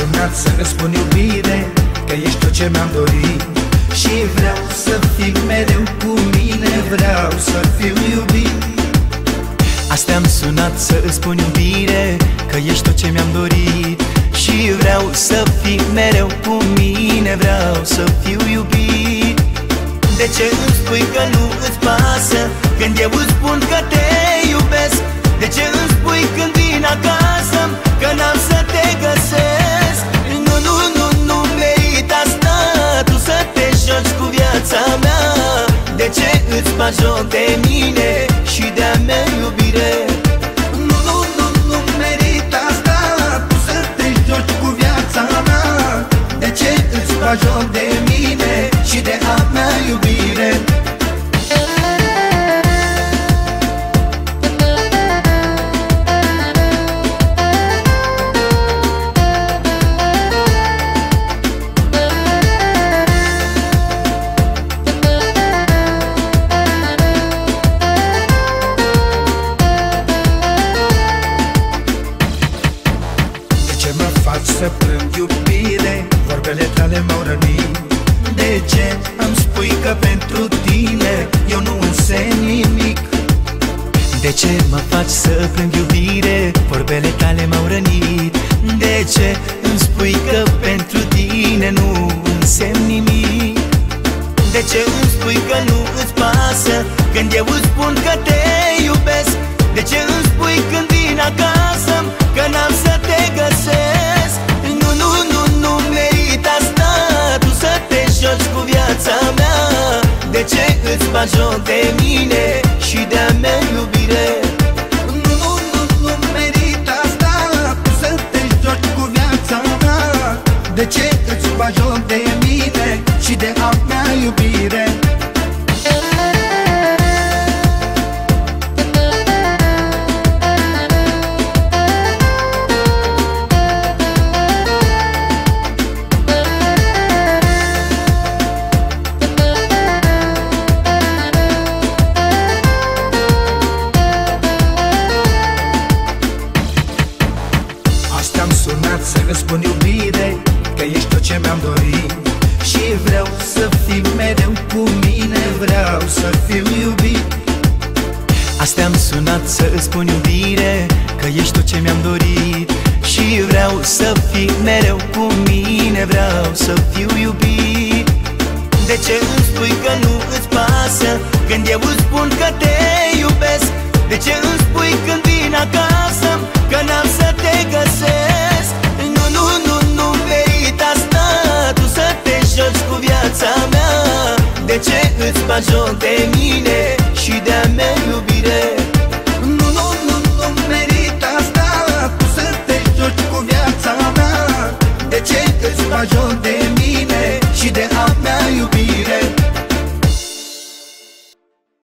sunat să-mi spun iubire Că ești tot ce mi-am dorit. Și vreau să fii mereu cu mine Vreau să fiu iubit. Astea am sunat să îți spun iubire Că ești tot ce mi-am dorit. Și vreau să fii mereu cu mine Vreau să fiu iubit. De ce îmi spui că nu îți pasă Când eu îți spun că te îți faci joc de mine Și de-a mea iubire. Nu, nu, nu, nu merit asta Tu să te joci cu viața mea. De ce îți faci joc de mine Și de a mea iubire plâng iubire? Vorbele tale m-au rănit De ce îmi spui că pentru tine eu nu însemn nimic? De ce mă faci să plâng iubire? Vorbele tale m-au rănit De ce îmi spui că pentru tine nu însemn nimic? De ce îmi spui că nu îți pasă Când eu îți spun că te iubesc De ce îmi spui când vin acasă De ce îți faci joc de mine Și de-a mea iubire? Nu, nu, nu, nu merit asta Tu să te joci cu viața mea. De ce îți faci joc de mine Și de a mea iubire Asta am sunat să vă spun iubire Că ești tot ce mi-am dorit. Și vreau să fii mereu cu mine Vreau să fiu iubit. Astea am sunat să îți spun iubire Că ești tot ce mi-am dorit. Și vreau să fii mereu cu mine Vreau să fiu iubit. De ce îmi spui că nu îți pasă Când eu îți spun că te iubesc? De ce îmi